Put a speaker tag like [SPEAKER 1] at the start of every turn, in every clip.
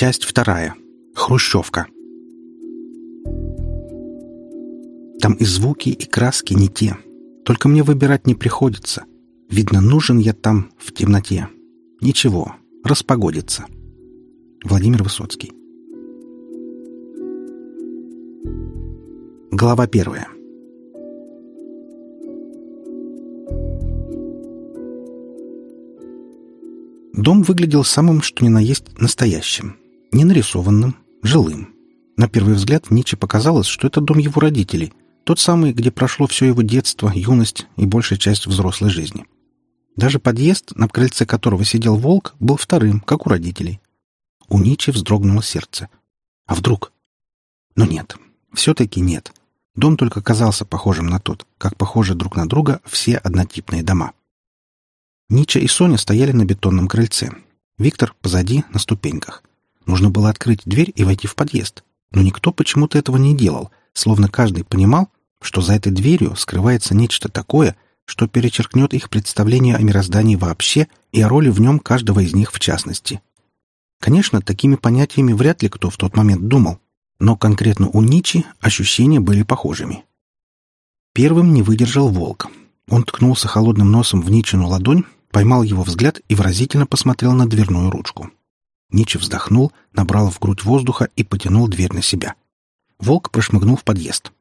[SPEAKER 1] Часть вторая. Хрущевка. Там и звуки, и краски не те. Только мне выбирать не приходится. Видно, нужен я там в темноте. Ничего, распогодится. Владимир Высоцкий. Глава первая. Дом выглядел самым, что ни на есть, настоящим. Не нарисованным, жилым. На первый взгляд Ниче показалось, что это дом его родителей, тот самый, где прошло все его детство, юность и большая часть взрослой жизни. Даже подъезд, на крыльце которого сидел волк, был вторым, как у родителей. У Ничи вздрогнуло сердце. А вдруг? Но нет, все-таки нет. Дом только казался похожим на тот, как похожи друг на друга все однотипные дома. Нича и Соня стояли на бетонном крыльце. Виктор позади, на ступеньках. Нужно было открыть дверь и войти в подъезд. Но никто почему-то этого не делал, словно каждый понимал, что за этой дверью скрывается нечто такое, что перечеркнет их представление о мироздании вообще и о роли в нем каждого из них в частности. Конечно, такими понятиями вряд ли кто в тот момент думал, но конкретно у Ничи ощущения были похожими. Первым не выдержал волк. Он ткнулся холодным носом в Ничину ладонь поймал его взгляд и выразительно посмотрел на дверную ручку. Ничи вздохнул, набрал в грудь воздуха и потянул дверь на себя. Волк прошмыгнул в подъезд.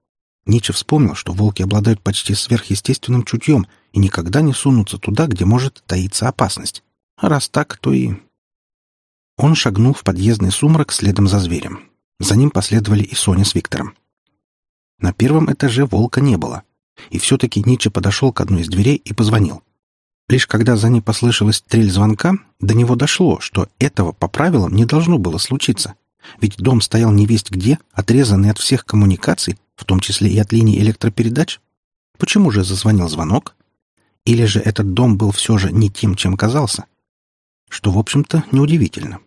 [SPEAKER 1] Ничи вспомнил, что волки обладают почти сверхъестественным чутьем и никогда не сунутся туда, где может таиться опасность. А раз так, то и... Он шагнул в подъездный сумрак следом за зверем. За ним последовали и Соня с Виктором. На первом этаже волка не было. И все-таки Ничи подошел к одной из дверей и позвонил. Лишь когда за ней послышалась трель звонка, до него дошло, что этого по правилам не должно было случиться. Ведь дом стоял невесть где, отрезанный от всех коммуникаций, в том числе и от линии электропередач. Почему же зазвонил звонок? Или же этот дом был все же не тем, чем казался? Что, в общем-то, неудивительно.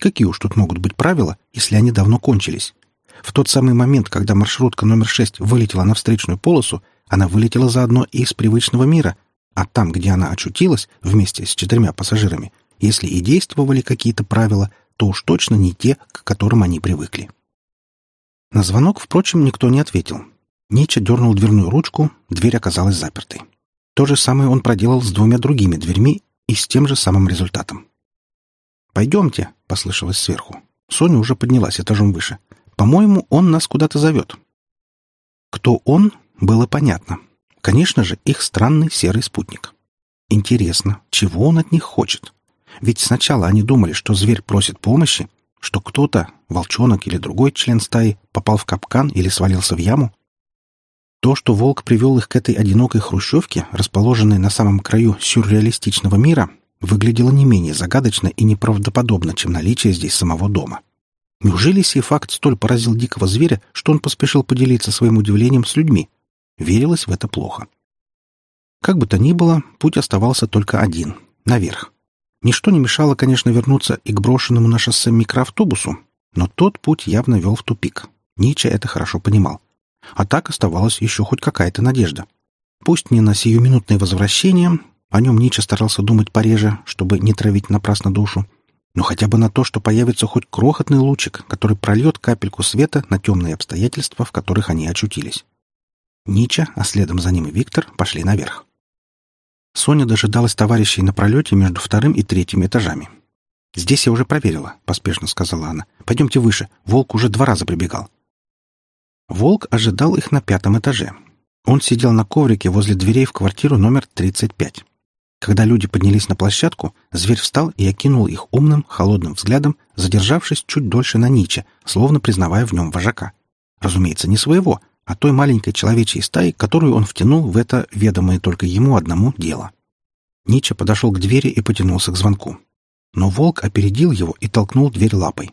[SPEAKER 1] Какие уж тут могут быть правила, если они давно кончились? В тот самый момент, когда маршрутка номер 6 вылетела на встречную полосу, она вылетела заодно и из привычного мира — а там, где она очутилась, вместе с четырьмя пассажирами, если и действовали какие-то правила, то уж точно не те, к которым они привыкли. На звонок, впрочем, никто не ответил. Нича дернул дверную ручку, дверь оказалась запертой. То же самое он проделал с двумя другими дверьми и с тем же самым результатом. «Пойдемте», — послышалось сверху. Соня уже поднялась этажом выше. «По-моему, он нас куда-то зовет». Кто он, было понятно. Конечно же, их странный серый спутник. Интересно, чего он от них хочет? Ведь сначала они думали, что зверь просит помощи, что кто-то, волчонок или другой член стаи, попал в капкан или свалился в яму. То, что волк привел их к этой одинокой хрущевке, расположенной на самом краю сюрреалистичного мира, выглядело не менее загадочно и неправдоподобно, чем наличие здесь самого дома. Неужели сей факт столь поразил дикого зверя, что он поспешил поделиться своим удивлением с людьми? Верилось в это плохо. Как бы то ни было, путь оставался только один — наверх. Ничто не мешало, конечно, вернуться и к брошенному на шоссе микроавтобусу, но тот путь явно вел в тупик. Нича это хорошо понимал. А так оставалась еще хоть какая-то надежда. Пусть не на сиюминутное возвращение, о нем Нича старался думать пореже, чтобы не травить напрасно душу, но хотя бы на то, что появится хоть крохотный лучик, который прольет капельку света на темные обстоятельства, в которых они очутились. Нича, а следом за ним и Виктор, пошли наверх. Соня дожидалась товарищей на пролете между вторым и третьим этажами. «Здесь я уже проверила», — поспешно сказала она. «Пойдемте выше. Волк уже два раза прибегал». Волк ожидал их на пятом этаже. Он сидел на коврике возле дверей в квартиру номер 35. Когда люди поднялись на площадку, зверь встал и окинул их умным, холодным взглядом, задержавшись чуть дольше на Ниче, словно признавая в нем вожака. Разумеется, не своего, а той маленькой человечьей стаи, которую он втянул в это ведомое только ему одному дело. Нича подошел к двери и потянулся к звонку. Но волк опередил его и толкнул дверь лапой.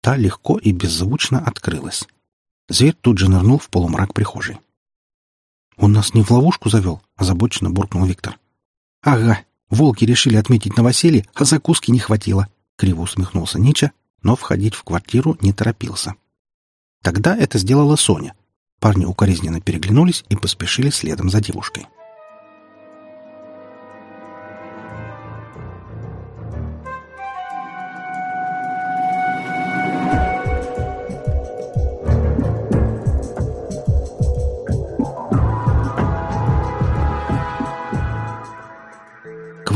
[SPEAKER 1] Та легко и беззвучно открылась. Зверь тут же нырнул в полумрак прихожей. «Он нас не в ловушку завел?» — озабоченно буркнул Виктор. «Ага, волки решили отметить новоселье, а закуски не хватило», — криво усмехнулся Нича, но входить в квартиру не торопился. Тогда это сделала Соня — Парни укоризненно переглянулись и поспешили следом за девушкой.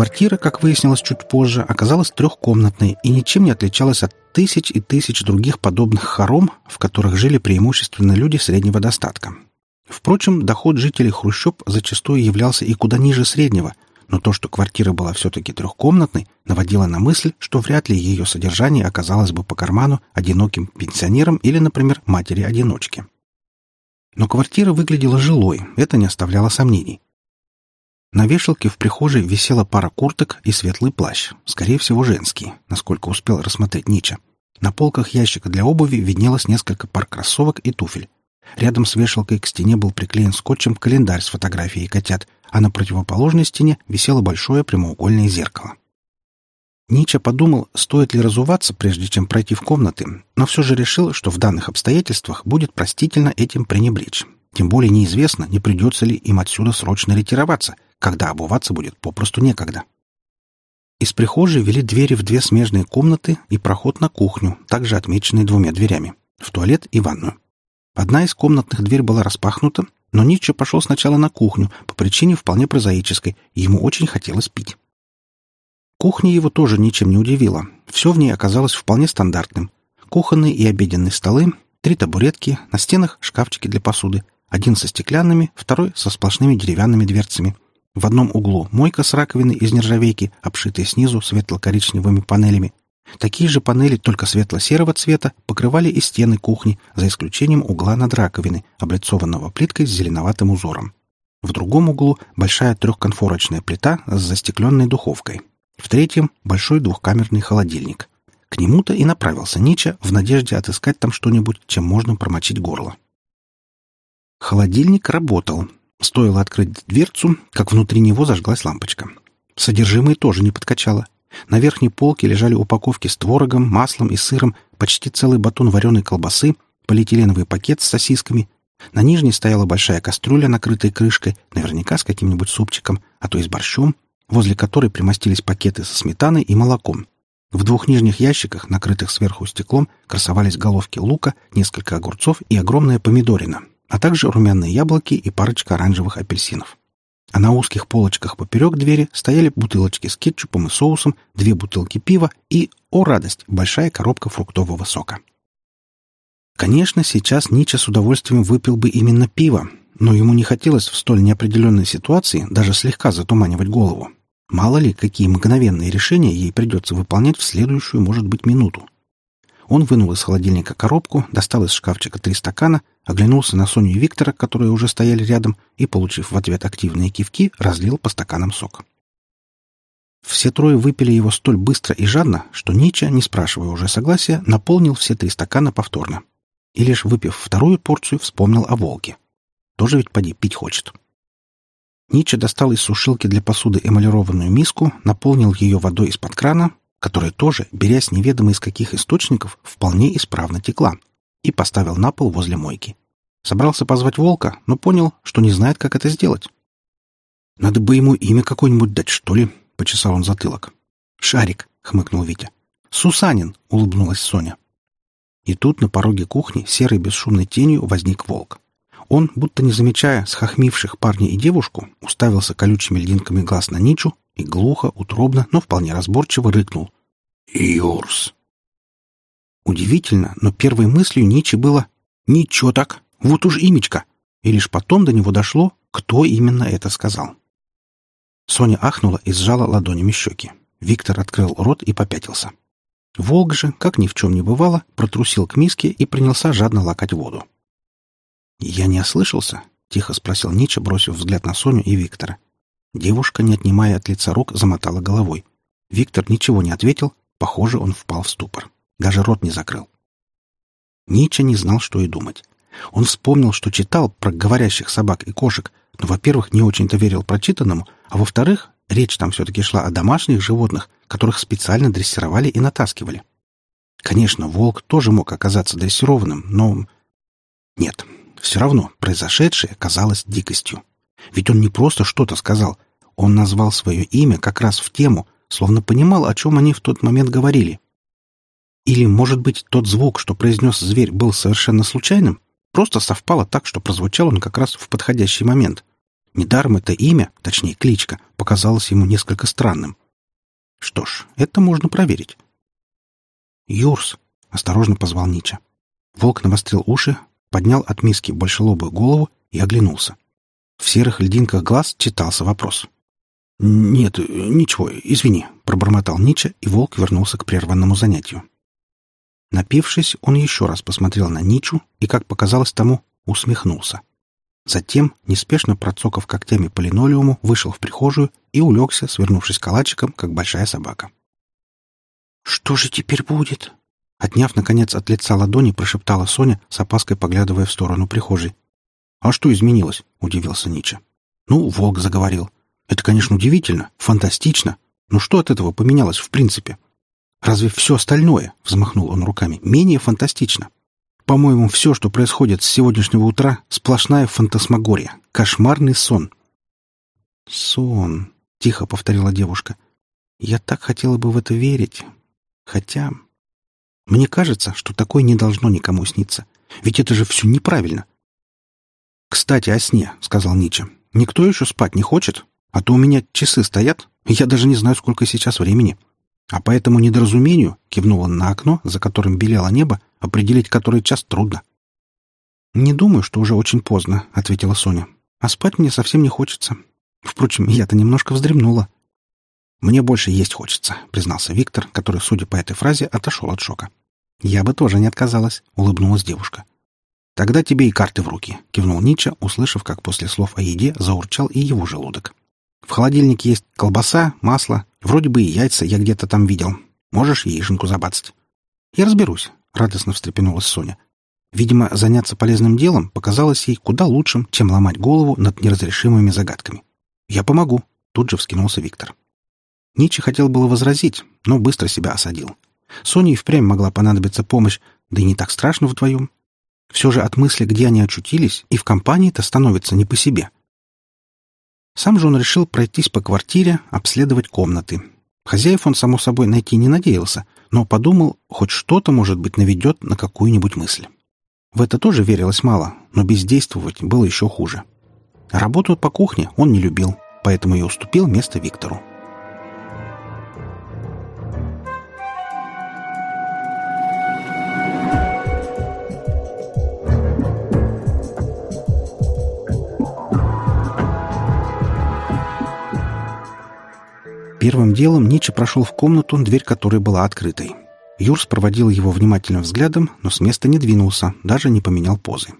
[SPEAKER 1] Квартира, как выяснилось чуть позже, оказалась трехкомнатной и ничем не отличалась от тысяч и тысяч других подобных хором, в которых жили преимущественно люди среднего достатка. Впрочем, доход жителей хрущоб зачастую являлся и куда ниже среднего, но то, что квартира была все-таки трехкомнатной, наводило на мысль, что вряд ли ее содержание оказалось бы по карману одиноким пенсионерам или, например, матери-одиночке. Но квартира выглядела жилой, это не оставляло сомнений. На вешалке в прихожей висела пара курток и светлый плащ, скорее всего, женский, насколько успел рассмотреть Нича. На полках ящика для обуви виднелось несколько пар кроссовок и туфель. Рядом с вешалкой к стене был приклеен скотчем календарь с фотографией котят, а на противоположной стене висело большое прямоугольное зеркало. Нича подумал, стоит ли разуваться, прежде чем пройти в комнаты, но все же решил, что в данных обстоятельствах будет простительно этим пренебречь. Тем более неизвестно, не придется ли им отсюда срочно ретироваться — когда обуваться будет попросту некогда. Из прихожей вели двери в две смежные комнаты и проход на кухню, также отмеченный двумя дверями, в туалет и ванную. Одна из комнатных дверь была распахнута, но Ницше пошел сначала на кухню по причине вполне прозаической, ему очень хотелось пить. Кухня его тоже ничем не удивила. Все в ней оказалось вполне стандартным. Кухонные и обеденные столы, три табуретки, на стенах шкафчики для посуды, один со стеклянными, второй со сплошными деревянными дверцами — в одном углу мойка с раковины из нержавейки, обшитая снизу светло-коричневыми панелями. Такие же панели, только светло-серого цвета, покрывали и стены кухни, за исключением угла над раковиной, облицованного плиткой с зеленоватым узором. В другом углу большая трехконфорочная плита с застекленной духовкой. В третьем — большой двухкамерный холодильник. К нему-то и направился Нича в надежде отыскать там что-нибудь, чем можно промочить горло. Холодильник работал, Стоило открыть дверцу, как внутри него зажглась лампочка. Содержимое тоже не подкачало. На верхней полке лежали упаковки с творогом, маслом и сыром, почти целый батон вареной колбасы, полиэтиленовый пакет с сосисками. На нижней стояла большая кастрюля, накрытая крышкой, наверняка с каким-нибудь супчиком, а то и с борщом, возле которой примостились пакеты со сметаной и молоком. В двух нижних ящиках, накрытых сверху стеклом, красовались головки лука, несколько огурцов и огромная помидорина, а также румяные яблоки и парочка оранжевых апельсинов. А на узких полочках поперек двери стояли бутылочки с кетчупом и соусом, две бутылки пива и, о радость, большая коробка фруктового сока. Конечно, сейчас Нича с удовольствием выпил бы именно пиво, но ему не хотелось в столь неопределенной ситуации даже слегка затуманивать голову. Мало ли, какие мгновенные решения ей придется выполнять в следующую, может быть, минуту. Он вынул из холодильника коробку, достал из шкафчика три стакана, оглянулся на Соню и Виктора, которые уже стояли рядом, и, получив в ответ активные кивки, разлил по стаканам сок. Все трое выпили его столь быстро и жадно, что Нича, не спрашивая уже согласия, наполнил все три стакана повторно. И лишь выпив вторую порцию, вспомнил о волке. Тоже ведь поди пить хочет. Нича достал из сушилки для посуды эмалированную миску, наполнил ее водой из-под крана, которая тоже, берясь неведомо из каких источников, вполне исправно текла, и поставил на пол возле мойки. Собрался позвать волка, но понял, что не знает, как это сделать. «Надо бы ему имя какое-нибудь дать, что ли?» — почесал он затылок. «Шарик», — хмыкнул Витя. «Сусанин», — улыбнулась Соня. И тут на пороге кухни серой бесшумной тенью возник волк. Он, будто не замечая схохмивших парня и девушку, уставился колючими льдинками глаз на Ничу и глухо, утробно, но вполне разборчиво рыкнул. «Юрс!» Удивительно, но первой мыслью Ничи было «Ничего так, вот уж имечко!» И лишь потом до него дошло, кто именно это сказал. Соня ахнула и сжала ладонями щеки. Виктор открыл рот и попятился. Волк же, как ни в чем не бывало, протрусил к миске и принялся жадно лакать воду. «Я не ослышался?» — тихо спросил Нича, бросив взгляд на Соню и Виктора. Девушка, не отнимая от лица рук, замотала головой. Виктор ничего не ответил. Похоже, он впал в ступор. Даже рот не закрыл. Нича не знал, что и думать. Он вспомнил, что читал про говорящих собак и кошек, но, во-первых, не очень-то верил прочитанному, а во-вторых, речь там все-таки шла о домашних животных, которых специально дрессировали и натаскивали. Конечно, волк тоже мог оказаться дрессированным, но... Нет, все равно произошедшее казалось дикостью. Ведь он не просто что-то сказал, он назвал свое имя как раз в тему, словно понимал, о чем они в тот момент говорили. Или, может быть, тот звук, что произнес зверь, был совершенно случайным? Просто совпало так, что прозвучал он как раз в подходящий момент. Недаром это имя, точнее кличка, показалось ему несколько странным. Что ж, это можно проверить. «Юрс!» — осторожно позвал Нича. Волк навострил уши, поднял от миски большелобую голову и оглянулся. В серых льдинках глаз читался вопрос. «Нет, ничего, извини», — пробормотал Нича, и волк вернулся к прерванному занятию. Напившись, он еще раз посмотрел на Ничу и, как показалось тому, усмехнулся. Затем, неспешно процокав когтями по линолеуму, вышел в прихожую и улегся, свернувшись калачиком, как большая собака. «Что же теперь будет?» Отняв, наконец, от лица ладони, прошептала Соня, с опаской поглядывая в сторону прихожей. «А что изменилось?» — удивился Нича. «Ну, волк заговорил. Это, конечно, удивительно, фантастично. Но что от этого поменялось в принципе? Разве все остальное, — взмахнул он руками, — менее фантастично?» По-моему, все, что происходит с сегодняшнего утра, сплошная фантасмагория, кошмарный сон. «Сон», — тихо повторила девушка. «Я так хотела бы в это верить. Хотя...» «Мне кажется, что такое не должно никому сниться. Ведь это же все неправильно». «Кстати, о сне», — сказал Нича. «Никто еще спать не хочет? А то у меня часы стоят, и я даже не знаю, сколько сейчас времени». А по этому недоразумению, кивнул он на окно, за которым белело небо, определить который час трудно. «Не думаю, что уже очень поздно», — ответила Соня. «А спать мне совсем не хочется. Впрочем, я-то немножко вздремнула». «Мне больше есть хочется», — признался Виктор, который, судя по этой фразе, отошел от шока. «Я бы тоже не отказалась», — улыбнулась девушка. «Тогда тебе и карты в руки», — кивнул Нича, услышав, как после слов о еде заурчал и его желудок. «В холодильнике есть колбаса, масло, Вроде бы и яйца я где-то там видел. Можешь яишенку забацать?» «Я разберусь», — радостно встрепенулась Соня. Видимо, заняться полезным делом показалось ей куда лучшим, чем ломать голову над неразрешимыми загадками. «Я помогу», — тут же вскинулся Виктор. Ничи хотел было возразить, но быстро себя осадил. Соне и впрямь могла понадобиться помощь, да и не так страшно вдвоем. Все же от мысли, где они очутились, и в компании-то становится не по себе. Сам же он решил пройтись по квартире, обследовать комнаты. Хозяев он, само собой, найти не надеялся, но подумал, хоть что-то, может быть, наведет на какую-нибудь мысль. В это тоже верилось мало, но бездействовать было еще хуже. Работу по кухне он не любил, поэтому и уступил место Виктору. Первым делом Ничи прошел в комнату, дверь которой была открытой. Юрс проводил его внимательным взглядом, но с места не двинулся, даже не поменял позы.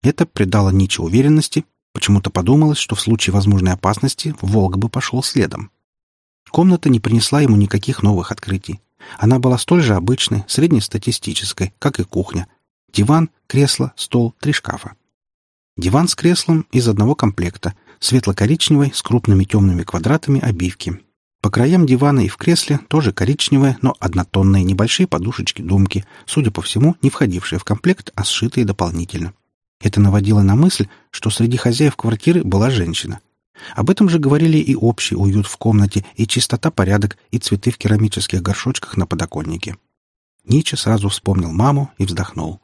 [SPEAKER 1] Это придало Ничи уверенности, почему-то подумалось, что в случае возможной опасности Волк бы пошел следом. Комната не принесла ему никаких новых открытий. Она была столь же обычной, среднестатистической, как и кухня. Диван, кресло, стол, три шкафа. Диван с креслом из одного комплекта, светло-коричневой, с крупными темными квадратами обивки, по краям дивана и в кресле тоже коричневые, но однотонные небольшие подушечки-думки, судя по всему, не входившие в комплект, а сшитые дополнительно. Это наводило на мысль, что среди хозяев квартиры была женщина. Об этом же говорили и общий уют в комнате, и чистота, порядок, и цветы в керамических горшочках на подоконнике. Нича сразу вспомнил маму и вздохнул.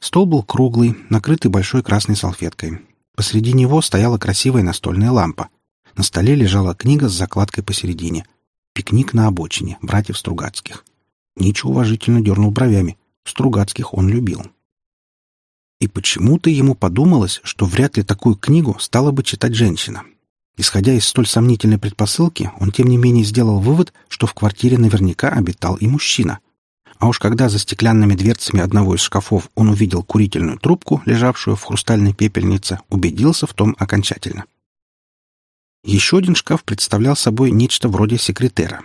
[SPEAKER 1] Стол был круглый, накрытый большой красной салфеткой. Посреди него стояла красивая настольная лампа — на столе лежала книга с закладкой посередине. «Пикник на обочине. Братьев Стругацких». Ничи уважительно дернул бровями. Стругацких он любил. И почему-то ему подумалось, что вряд ли такую книгу стала бы читать женщина. Исходя из столь сомнительной предпосылки, он тем не менее сделал вывод, что в квартире наверняка обитал и мужчина. А уж когда за стеклянными дверцами одного из шкафов он увидел курительную трубку, лежавшую в хрустальной пепельнице, убедился в том окончательно. Еще один шкаф представлял собой нечто вроде секретера.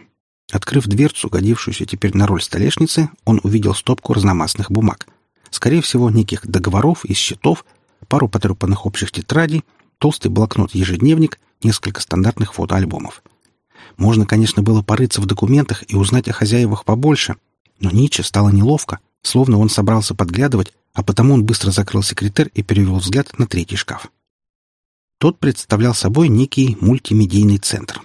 [SPEAKER 1] Открыв дверцу, годившуюся теперь на роль столешницы, он увидел стопку разномастных бумаг. Скорее всего, неких договоров и счетов, пару потрепанных общих тетрадей, толстый блокнот-ежедневник, несколько стандартных фотоальбомов. Можно, конечно, было порыться в документах и узнать о хозяевах побольше, но Ниче стало неловко, словно он собрался подглядывать, а потому он быстро закрыл секретарь и перевел взгляд на третий шкаф. Тот представлял собой некий мультимедийный центр.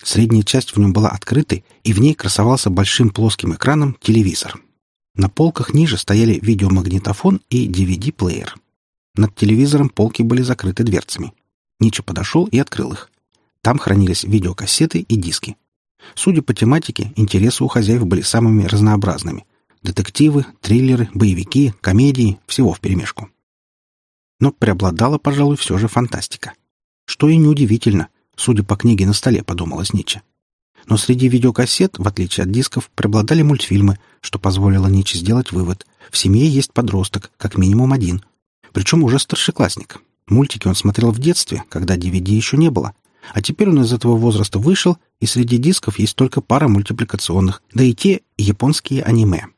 [SPEAKER 1] Средняя часть в нем была открытой, и в ней красовался большим плоским экраном телевизор. На полках ниже стояли видеомагнитофон и DVD-плеер. Над телевизором полки были закрыты дверцами. Нича подошел и открыл их. Там хранились видеокассеты и диски. Судя по тематике, интересы у хозяев были самыми разнообразными. Детективы, триллеры, боевики, комедии — всего вперемешку. Но преобладала, пожалуй, все же фантастика. Что и неудивительно, судя по книге на столе, подумалось Ниче. Но среди видеокассет, в отличие от дисков, преобладали мультфильмы, что позволило Ниче сделать вывод. В семье есть подросток, как минимум один. Причем уже старшеклассник. Мультики он смотрел в детстве, когда DVD еще не было. А теперь он из этого возраста вышел, и среди дисков есть только пара мультипликационных, да и те японские аниме.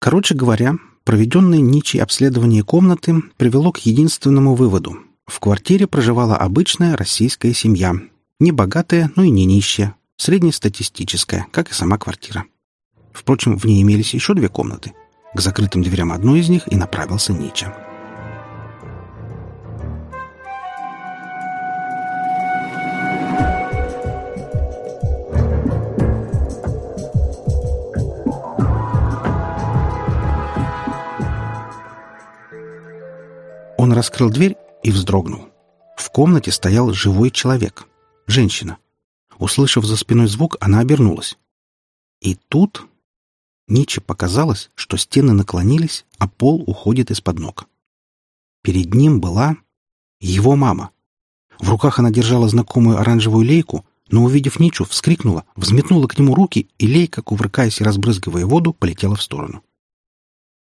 [SPEAKER 1] Короче говоря, проведенное Ничи обследование комнаты привело к единственному выводу. В квартире проживала обычная российская семья. Не богатая, но и не нищая. Среднестатистическая, как и сама квартира. Впрочем, в ней имелись еще две комнаты. К закрытым дверям одной из них и направился Нича. Он раскрыл дверь и вздрогнул. В комнате стоял живой человек. Женщина. Услышав за спиной звук, она обернулась. И тут Ниче показалось, что стены наклонились, а пол уходит из-под ног. Перед ним была его мама. В руках она держала знакомую оранжевую лейку, но, увидев Ничу, вскрикнула, взметнула к нему руки, и лейка, кувыркаясь и разбрызгивая воду, полетела в сторону.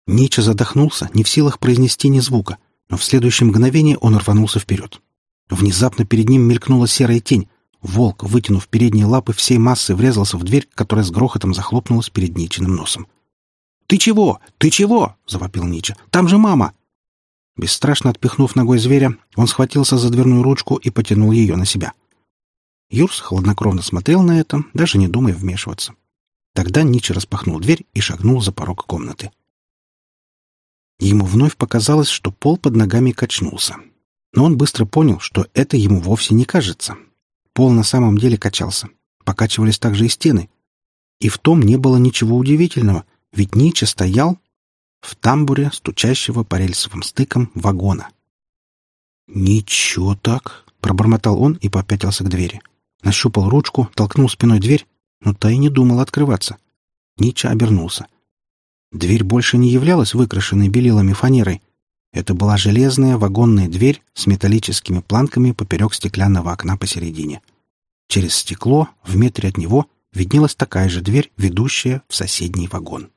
[SPEAKER 1] Нича задохнулся, не в силах произнести ни звука — но в следующее мгновение он рванулся вперед. Внезапно перед ним мелькнула серая тень. Волк, вытянув передние лапы всей массы, врезался в дверь, которая с грохотом захлопнулась перед Ничиным носом. «Ты чего? Ты чего?» — завопил Нича. «Там же мама!» Бесстрашно отпихнув ногой зверя, он схватился за дверную ручку и потянул ее на себя. Юрс хладнокровно смотрел на это, даже не думая вмешиваться. Тогда Нича распахнул дверь и шагнул за порог комнаты. Ему вновь показалось, что пол под ногами качнулся. Но он быстро понял, что это ему вовсе не кажется. Пол на самом деле качался. Покачивались также и стены. И в том не было ничего удивительного, ведь Нича стоял в тамбуре, стучащего по рельсовым стыкам вагона. «Ничего так!» — пробормотал он и попятился к двери. Нащупал ручку, толкнул спиной дверь, но та и не думала открываться. Нича обернулся. Дверь больше не являлась выкрашенной белилами фанерой. Это была железная вагонная дверь с металлическими планками поперек стеклянного окна посередине. Через стекло, в метре от него, виднелась такая же дверь, ведущая в соседний вагон.